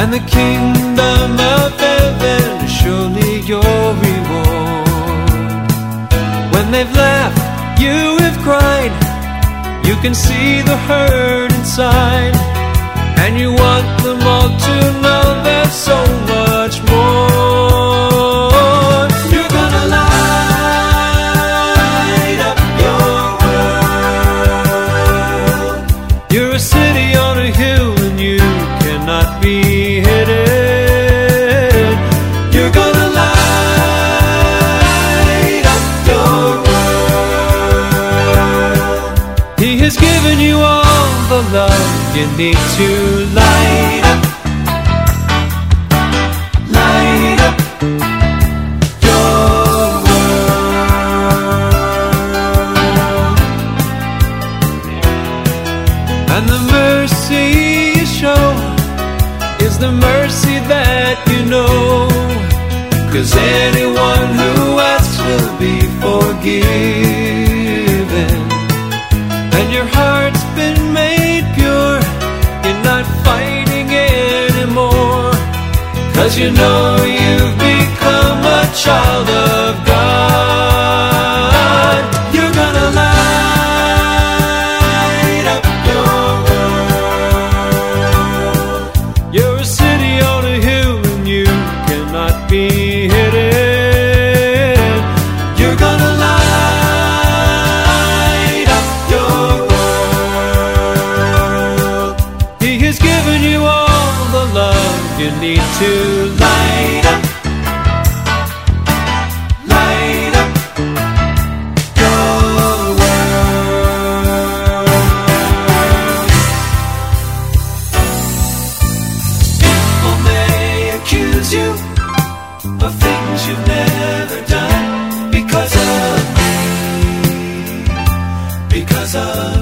and the kingdom of heaven is surely your reward. When they've laughed, you have cried, you can see the hurt inside, and you want them all to know there's so much more. You're gonna light up your world. You're a city love you need to light up. Light up your world. And the mercy you show is the mercy that you know. Cause anyone who Cause you know the love you need to light up. Light up world. People may accuse you of things you've never done because of me. Because of